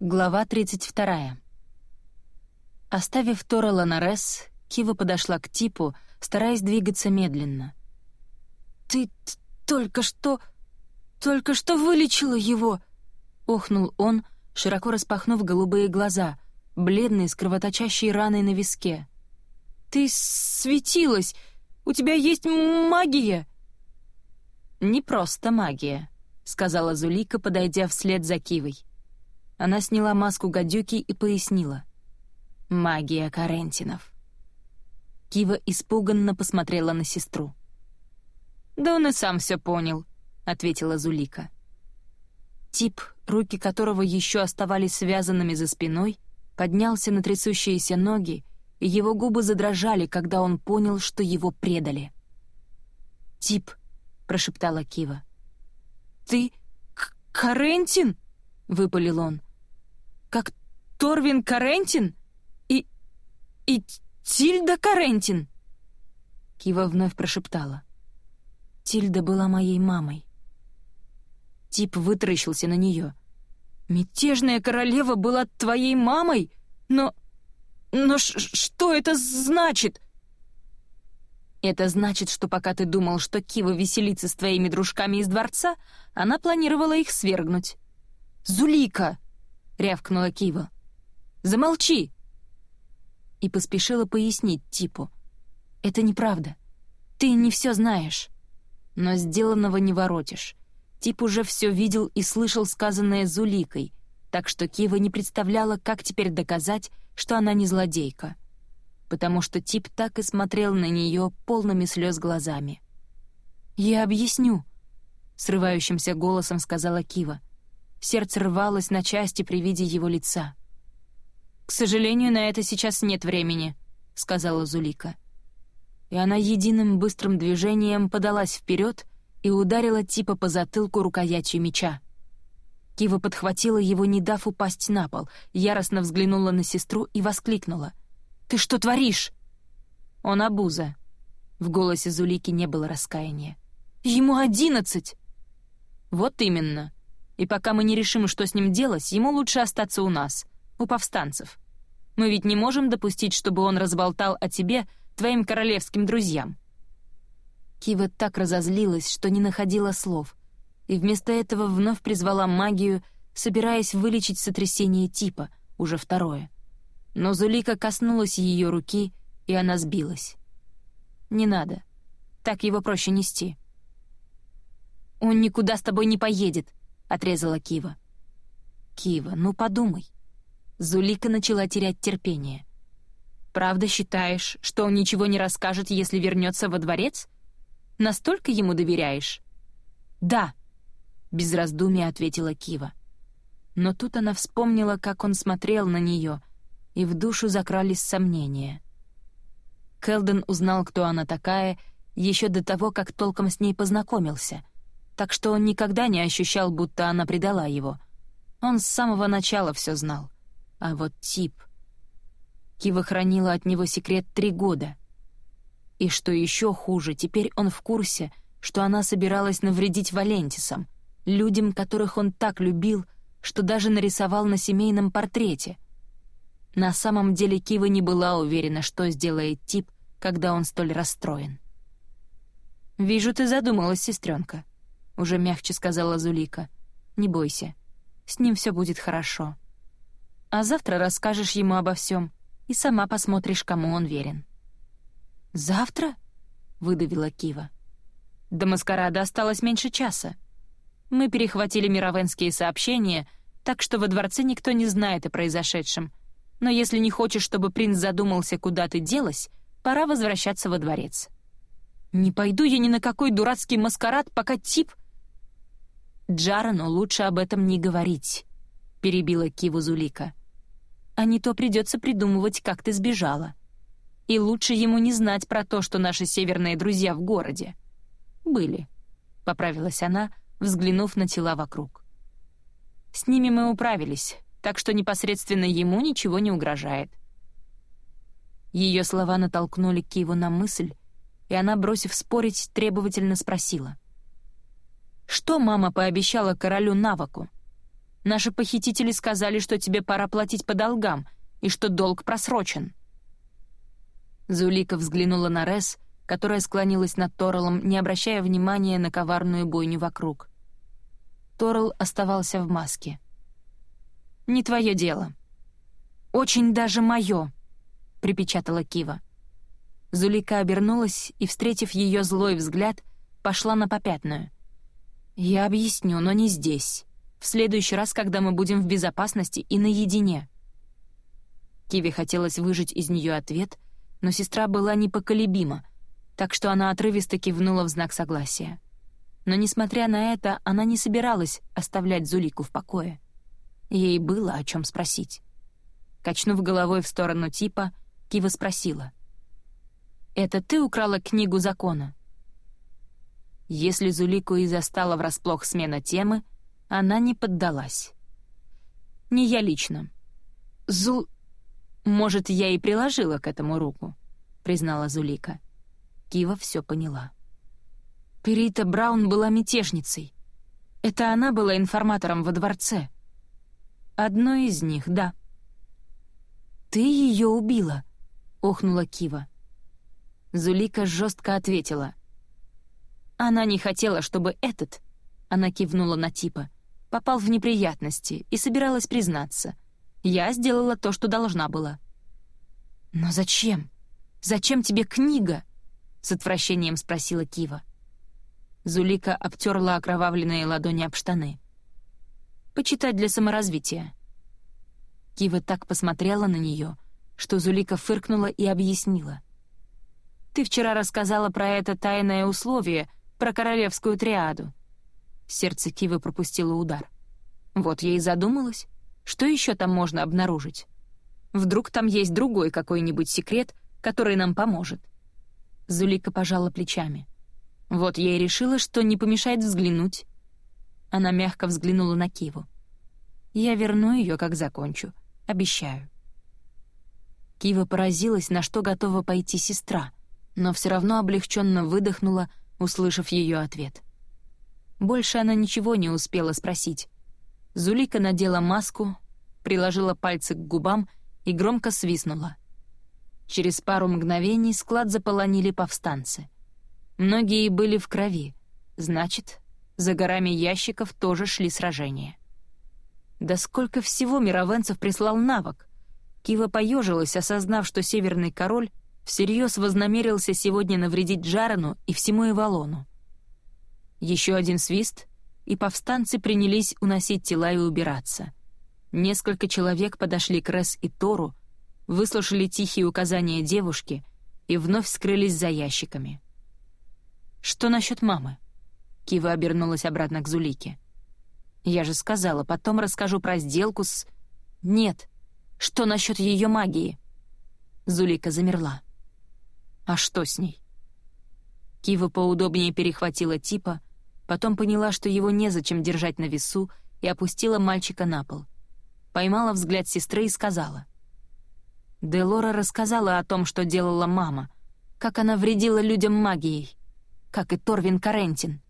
Глава 32. Оставив Тора Ланарес, Кива подошла к Типу, стараясь двигаться медленно. «Ты только что... только что вылечила его!» — охнул он, широко распахнув голубые глаза, бледный, с кровоточащей раной на виске. «Ты светилась! У тебя есть магия!» «Не просто магия», — сказала Зулика, подойдя вслед за Кивой. Она сняла маску гадюки и пояснила. «Магия Карентинов». Кива испуганно посмотрела на сестру. «Да он и сам все понял», — ответила Зулика. Тип, руки которого еще оставались связанными за спиной, поднялся на трясущиеся ноги, и его губы задрожали, когда он понял, что его предали. «Тип», — прошептала Кива. «Ты Карентин?» — выпалил он. «Как Торвин Карентин? И... и Тильда Карентин?» Кива вновь прошептала. Тильда была моей мамой. Тип вытаращился на нее. «Мятежная королева была твоей мамой? Но... но что это значит?» «Это значит, что пока ты думал, что Кива веселится с твоими дружками из дворца, она планировала их свергнуть». «Зулика!» — рявкнула Кива. «Замолчи!» И поспешила пояснить Типу. «Это неправда. Ты не все знаешь. Но сделанного не воротишь. Тип уже все видел и слышал сказанное Зуликой, так что Кива не представляла, как теперь доказать, что она не злодейка. Потому что Тип так и смотрел на нее полными слез глазами. «Я объясню», — срывающимся голосом сказала Кива. Сердце рвалось на части при виде его лица. «К сожалению, на это сейчас нет времени», — сказала Зулика. И она единым быстрым движением подалась вперед и ударила типа по затылку рукоятью меча. Кива подхватила его, не дав упасть на пол, яростно взглянула на сестру и воскликнула. «Ты что творишь?» «Он обуза». В голосе Зулики не было раскаяния. «Ему одиннадцать!» «Вот именно. И пока мы не решим, что с ним делать, ему лучше остаться у нас, у повстанцев. Мы ведь не можем допустить, чтобы он разболтал о тебе твоим королевским друзьям». Кива так разозлилась, что не находила слов, и вместо этого вновь призвала магию, собираясь вылечить сотрясение типа, уже второе. Но Зулика коснулась ее руки, и она сбилась. «Не надо. Так его проще нести». «Он никуда с тобой не поедет», — отрезала Кива. «Кива, ну подумай». Зулика начала терять терпение. «Правда считаешь, что он ничего не расскажет, если вернется во дворец? Настолько ему доверяешь?» «Да», — без раздумия ответила Кива. Но тут она вспомнила, как он смотрел на нее, и в душу закрались сомнения. Келден узнал, кто она такая, еще до того, как толком с ней познакомился — так что он никогда не ощущал, будто она предала его. Он с самого начала все знал. А вот тип... Кива хранила от него секрет три года. И что еще хуже, теперь он в курсе, что она собиралась навредить Валентисам, людям, которых он так любил, что даже нарисовал на семейном портрете. На самом деле Кива не была уверена, что сделает тип, когда он столь расстроен. «Вижу, ты задумалась, сестренка уже мягче сказала Зулика. «Не бойся, с ним все будет хорошо. А завтра расскажешь ему обо всем и сама посмотришь, кому он верен». «Завтра?» — выдавила Кива. «До маскарада осталось меньше часа. Мы перехватили мировенские сообщения, так что во дворце никто не знает о произошедшем. Но если не хочешь, чтобы принц задумался, куда ты делась, пора возвращаться во дворец». «Не пойду я ни на какой дурацкий маскарад, пока тип «Джарану лучше об этом не говорить», — перебила Киву Зулика. «А не то придется придумывать, как ты сбежала. И лучше ему не знать про то, что наши северные друзья в городе. Были», — поправилась она, взглянув на тела вокруг. «С ними мы управились, так что непосредственно ему ничего не угрожает». Ее слова натолкнули Киву на мысль, и она, бросив спорить, требовательно спросила — что мама пообещала королю Наваку? Наши похитители сказали, что тебе пора платить по долгам и что долг просрочен». Зулика взглянула на Рес, которая склонилась над Торрелом, не обращая внимания на коварную бойню вокруг. Торрел оставался в маске. «Не твое дело». «Очень даже мое», — припечатала Кива. Зулика обернулась и, встретив ее злой взгляд, пошла на попятную. «Я объясню, но не здесь. В следующий раз, когда мы будем в безопасности и наедине». Киве хотелось выжить из нее ответ, но сестра была непоколебима, так что она отрывисто кивнула в знак согласия. Но, несмотря на это, она не собиралась оставлять Зулику в покое. Ей было о чем спросить. Качнув головой в сторону типа, Кива спросила. «Это ты украла книгу закона?» Если Зулику и застала врасплох смена темы, она не поддалась. «Не я лично. Зул... Может, я и приложила к этому руку», — признала Зулика. Кива все поняла. Перита Браун была мятежницей. Это она была информатором во дворце. Одной из них, да. «Ты ее убила», — охнула Кива. Зулика жестко ответила. Она не хотела, чтобы этот, она кивнула на типа, попал в неприятности и собиралась признаться. Я сделала то, что должна была. «Но зачем? Зачем тебе книга?» — с отвращением спросила Кива. Зулика обтерла окровавленные ладони об штаны. «Почитать для саморазвития». Кива так посмотрела на нее, что Зулика фыркнула и объяснила. «Ты вчера рассказала про это тайное условие, про королевскую триаду». Сердце Кивы пропустило удар. Вот я и задумалась, что еще там можно обнаружить. Вдруг там есть другой какой-нибудь секрет, который нам поможет. Зулика пожала плечами. Вот я и решила, что не помешает взглянуть. Она мягко взглянула на Киву. Я верну ее, как закончу. Обещаю. Кива поразилась, на что готова пойти сестра, но все равно облегченно выдохнула, услышав ее ответ. Больше она ничего не успела спросить. Зулика надела маску, приложила пальцы к губам и громко свистнула. Через пару мгновений склад заполонили повстанцы. Многие были в крови, значит, за горами ящиков тоже шли сражения. Да сколько всего мировенцев прислал навык! Кива поежилась, осознав, что Северный Король всерьез вознамерился сегодня навредить Джарану и всему Эвалону. Еще один свист, и повстанцы принялись уносить тела и убираться. Несколько человек подошли к Рес и Тору, выслушали тихие указания девушки и вновь скрылись за ящиками. «Что насчет мамы?» Кива обернулась обратно к Зулике. Я же сказала, потом расскажу про сделку с... Нет. Что насчет ее магии? Зулика замерла. А что с ней? Кива поудобнее перехватила типа, потом поняла, что его незачем держать на весу, и опустила мальчика на пол. Поймала взгляд сестры и сказала. Делора рассказала о том, что делала мама, как она вредила людям магией, как и Торвин Карентин.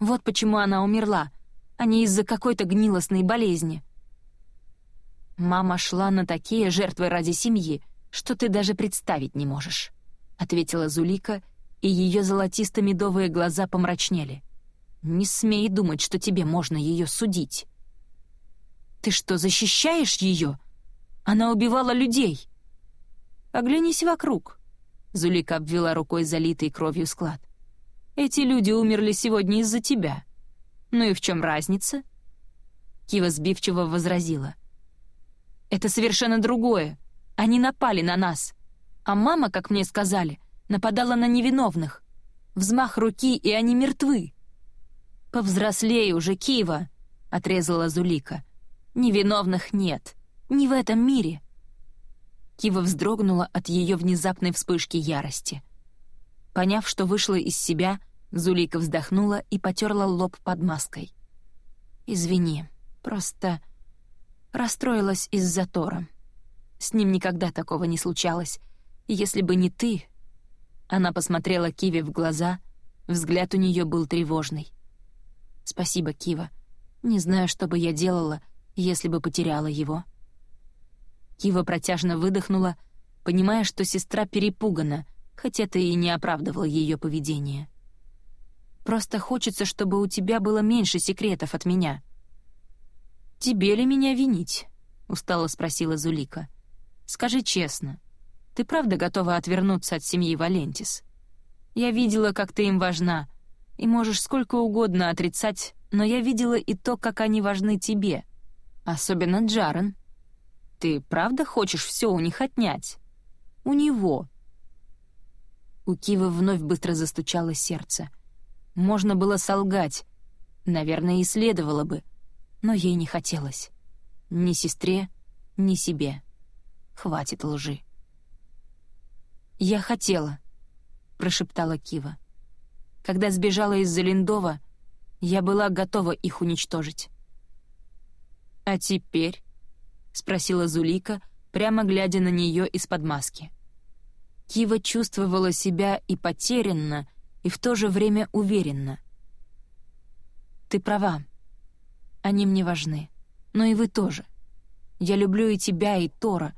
Вот почему она умерла — а не из-за какой-то гнилостной болезни. «Мама шла на такие жертвы ради семьи, что ты даже представить не можешь», — ответила Зулика, и ее золотисто-медовые глаза помрачнели. «Не смей думать, что тебе можно ее судить». «Ты что, защищаешь ее? Она убивала людей!» «Оглянись вокруг», — Зулика обвела рукой залитый кровью склад. «Эти люди умерли сегодня из-за тебя. «Ну и в чем разница?» Кива сбивчиво возразила. «Это совершенно другое. Они напали на нас. А мама, как мне сказали, нападала на невиновных. Взмах руки, и они мертвы». «Повзрослей уже, Кива!» — отрезала Зулика. «Невиновных нет. Не в этом мире». Кива вздрогнула от ее внезапной вспышки ярости. Поняв, что вышла из себя, — Зулика вздохнула и потерла лоб под маской. «Извини, просто расстроилась из-за Тора. С ним никогда такого не случалось. Если бы не ты...» Она посмотрела Киви в глаза, взгляд у нее был тревожный. «Спасибо, Кива. Не знаю, что бы я делала, если бы потеряла его. Кива протяжно выдохнула, понимая, что сестра перепугана, хоть это и не оправдывало ее поведение. «Просто хочется, чтобы у тебя было меньше секретов от меня». «Тебе ли меня винить?» — устало спросила Зулика. «Скажи честно, ты правда готова отвернуться от семьи Валентис? Я видела, как ты им важна, и можешь сколько угодно отрицать, но я видела и то, как они важны тебе. Особенно Джарен. Ты правда хочешь все у них отнять? У него». У Кивы вновь быстро застучало сердце. Можно было солгать. Наверное, и следовало бы. Но ей не хотелось. Ни сестре, ни себе. Хватит лжи. «Я хотела», — прошептала Кива. «Когда сбежала из Залиндова, я была готова их уничтожить». «А теперь?» — спросила Зулика, прямо глядя на нее из-под маски. Кива чувствовала себя и потерянно, и в то же время уверенно. «Ты права. Они мне важны. Но и вы тоже. Я люблю и тебя, и Тора,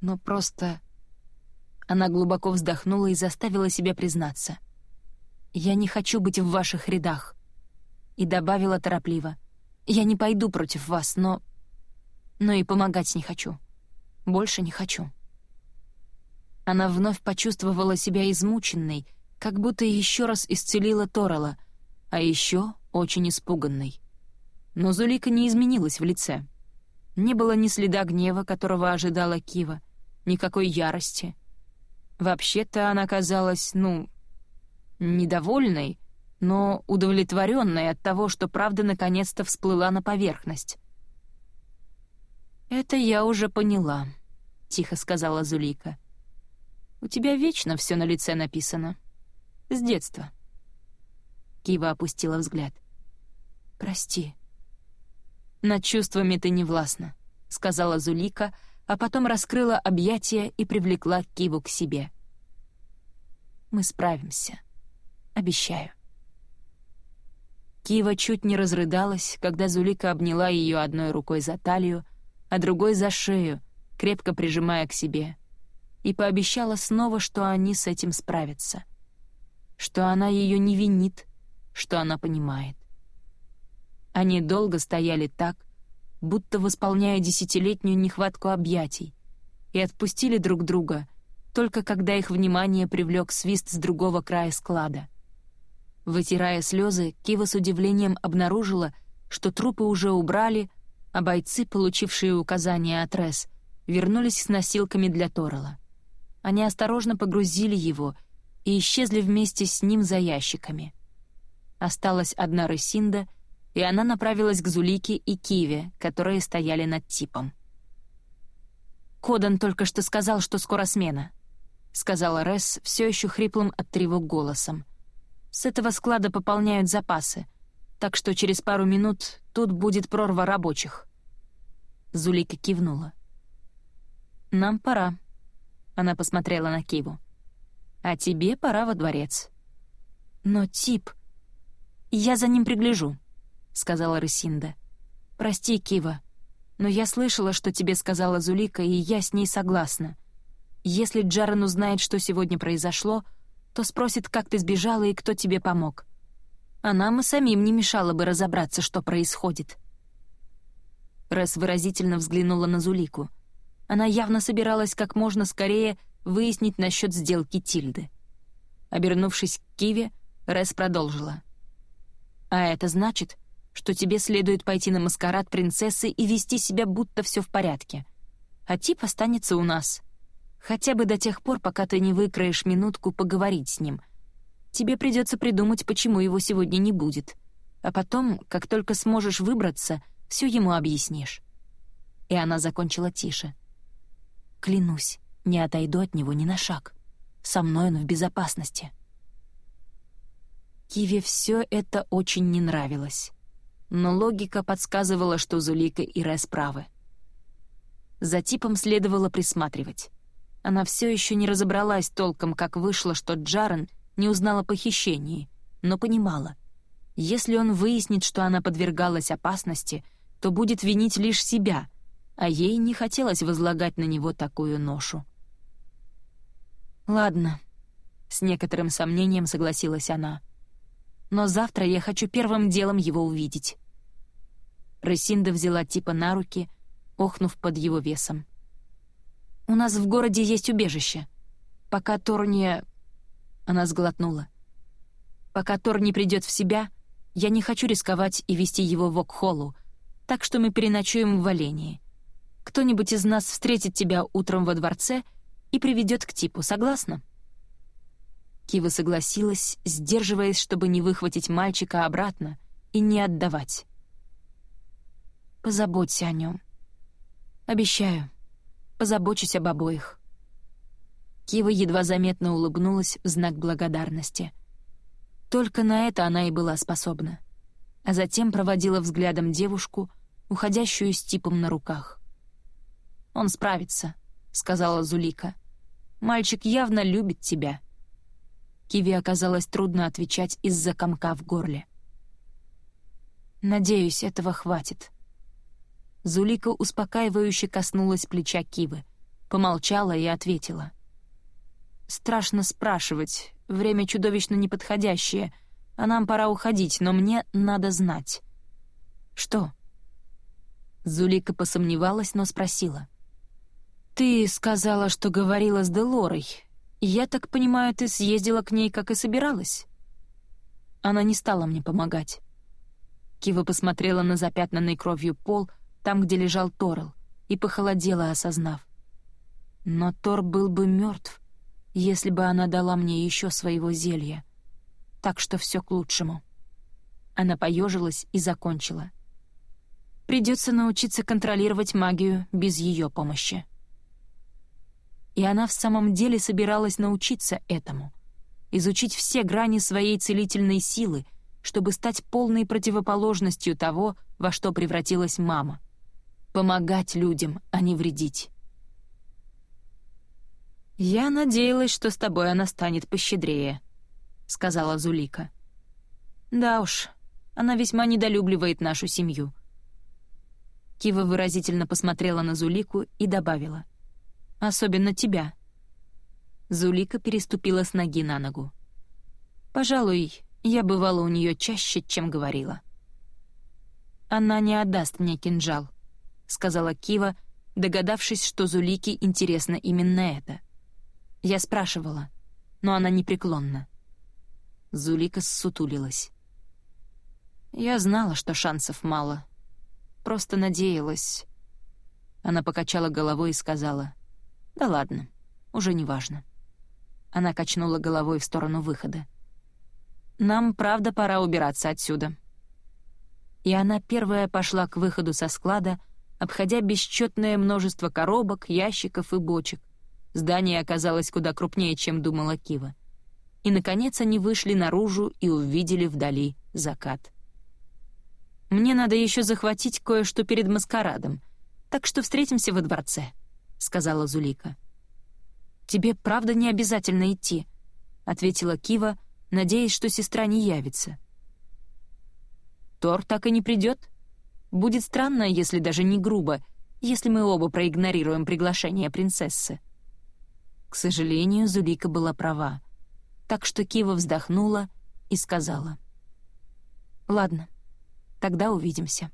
но просто...» Она глубоко вздохнула и заставила себя признаться. «Я не хочу быть в ваших рядах». И добавила торопливо. «Я не пойду против вас, но... Но и помогать не хочу. Больше не хочу». Она вновь почувствовала себя измученной, как будто еще раз исцелила Торала, а еще очень испуганной. Но Зулика не изменилась в лице. Не было ни следа гнева, которого ожидала Кива, никакой ярости — Вообще-то она казалась, ну, недовольной, но удовлетворенной от того, что правда наконец-то всплыла на поверхность. «Это я уже поняла», — тихо сказала Зулика. «У тебя вечно все на лице написано. С детства». Кива опустила взгляд. «Прости». «Над чувствами ты не властна», — сказала Зулика, — а потом раскрыла объятия и привлекла Киву к себе. «Мы справимся. Обещаю». Кива чуть не разрыдалась, когда Зулика обняла ее одной рукой за талию, а другой за шею, крепко прижимая к себе, и пообещала снова, что они с этим справятся, что она ее не винит, что она понимает. Они долго стояли так, будто восполняя десятилетнюю нехватку объятий, и отпустили друг друга, только когда их внимание привлек свист с другого края склада. Вытирая слезы, Кива с удивлением обнаружила, что трупы уже убрали, а бойцы, получившие указания от Рес, вернулись с носилками для Торрелла. Они осторожно погрузили его и исчезли вместе с ним за ящиками. Осталась одна Ресинда — и она направилась к Зулике и Киве, которые стояли над типом. «Кодан только что сказал, что скоро смена», — сказала Ресс все еще хриплым от тревог голосом. «С этого склада пополняют запасы, так что через пару минут тут будет прорва рабочих». Зулика кивнула. «Нам пора», — она посмотрела на Киву. «А тебе пора во дворец». «Но тип...» «Я за ним пригляжу», сказала Рысинда. «Прости, Кива, но я слышала, что тебе сказала Зулика, и я с ней согласна. Если Джарен узнает, что сегодня произошло, то спросит, как ты сбежала и кто тебе помог. А нам и самим не мешало бы разобраться, что происходит». Рэс выразительно взглянула на Зулику. Она явно собиралась как можно скорее выяснить насчет сделки Тильды. Обернувшись к Киве, Рэс продолжила. «А это значит, что тебе следует пойти на маскарад принцессы и вести себя, будто все в порядке. А тип останется у нас. Хотя бы до тех пор, пока ты не выкроешь минутку поговорить с ним. Тебе придется придумать, почему его сегодня не будет. А потом, как только сможешь выбраться, все ему объяснишь». И она закончила тише. «Клянусь, не отойду от него ни на шаг. Со мной он в безопасности». Киве все это очень не нравилось но логика подсказывала, что Зулика и Рес правы. За типом следовало присматривать. Она все еще не разобралась толком, как вышло, что Джарен не узнала о похищении, но понимала. Если он выяснит, что она подвергалась опасности, то будет винить лишь себя, а ей не хотелось возлагать на него такую ношу. «Ладно», — с некоторым сомнением согласилась она. «Но завтра я хочу первым делом его увидеть». Рысинда взяла типа на руки, охнув под его весом. «У нас в городе есть убежище. Пока Тор не...» Она сглотнула. «Пока Тор не придет в себя, я не хочу рисковать и вести его в Окхолу, так что мы переночуем в Валении. Кто-нибудь из нас встретит тебя утром во дворце и приведет к типу, согласна?» Кива согласилась, сдерживаясь, чтобы не выхватить мальчика обратно и не отдавать. «Позаботься о нем. Обещаю, позабочусь об обоих». Кива едва заметно улыбнулась в знак благодарности. Только на это она и была способна. А затем проводила взглядом девушку, уходящую с типом на руках. «Он справится», — сказала Зулика. «Мальчик явно любит тебя». Киви оказалось трудно отвечать из-за комка в горле. «Надеюсь, этого хватит». Зулика успокаивающе коснулась плеча Кивы, помолчала и ответила. «Страшно спрашивать, время чудовищно неподходящее, а нам пора уходить, но мне надо знать». «Что?» Зулика посомневалась, но спросила. «Ты сказала, что говорила с Делорой. Я так понимаю, ты съездила к ней, как и собиралась?» Она не стала мне помогать. Кива посмотрела на запятнанный кровью пол, там, где лежал Торл, и похолодела, осознав. Но Тор был бы мертв, если бы она дала мне еще своего зелья. Так что все к лучшему. Она поежилась и закончила. Придется научиться контролировать магию без ее помощи и она в самом деле собиралась научиться этому. Изучить все грани своей целительной силы, чтобы стать полной противоположностью того, во что превратилась мама. Помогать людям, а не вредить. «Я надеялась, что с тобой она станет пощедрее», — сказала Зулика. «Да уж, она весьма недолюбливает нашу семью». Кива выразительно посмотрела на Зулику и добавила — Особенно тебя». Зулика переступила с ноги на ногу. «Пожалуй, я бывала у нее чаще, чем говорила». «Она не отдаст мне кинжал», — сказала Кива, догадавшись, что Зулике интересно именно это. Я спрашивала, но она непреклонна. Зулика ссутулилась. «Я знала, что шансов мало. Просто надеялась». Она покачала головой и сказала, «Да ладно, уже не важно». Она качнула головой в сторону выхода. «Нам, правда, пора убираться отсюда». И она первая пошла к выходу со склада, обходя бесчетное множество коробок, ящиков и бочек. Здание оказалось куда крупнее, чем думала Кива. И, наконец, они вышли наружу и увидели вдали закат. «Мне надо еще захватить кое-что перед маскарадом, так что встретимся во дворце», — сказала Зулика. «Тебе правда не обязательно идти», — ответила Кива, надеясь, что сестра не явится. «Тор так и не придет. Будет странно, если даже не грубо, если мы оба проигнорируем приглашение принцессы». К сожалению, Зулика была права, так что Кива вздохнула и сказала. «Ладно, тогда увидимся».